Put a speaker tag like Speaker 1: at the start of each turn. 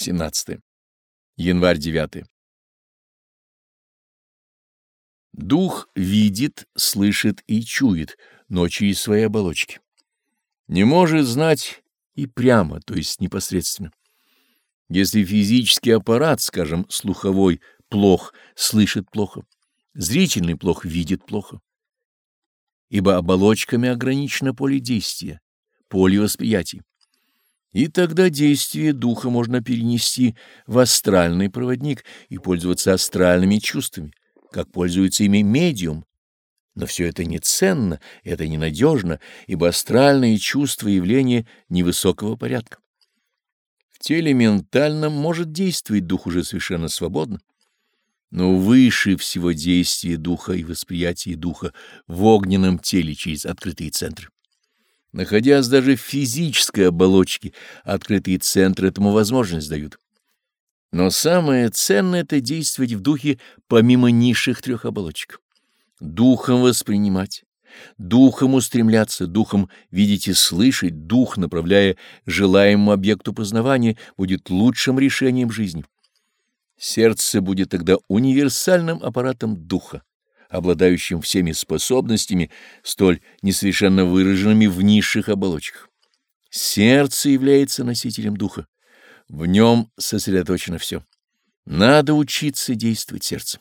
Speaker 1: 17. Январь 9. Дух видит, слышит и чует, но через свои оболочки. Не может знать и прямо, то есть непосредственно. Если физический аппарат, скажем, слуховой, плох, слышит плохо, зрительный плох, видит плохо, ибо оболочками ограничено поле действия, поле восприятия. И тогда действие духа можно перенести в астральный проводник и пользоваться астральными чувствами, как пользуется ими медиум. Но все это не ценно, это ненадежно, ибо астральные чувства явления невысокого порядка. В теле ментальном может действовать дух уже совершенно свободно, но выше всего действия духа и восприятия духа в огненном теле через открытые центры. Находясь даже в физической оболочке, открытые центры этому возможность дают. Но самое ценное — это действовать в духе помимо низших трех оболочек. Духом воспринимать, духом устремляться, духом видеть и слышать, дух, направляя желаемому объекту познавания, будет лучшим решением жизни. Сердце будет тогда универсальным аппаратом духа обладающим всеми способностями, столь несовершенно выраженными в низших оболочках. Сердце является носителем духа. В нем сосредоточено все. Надо учиться действовать сердцем.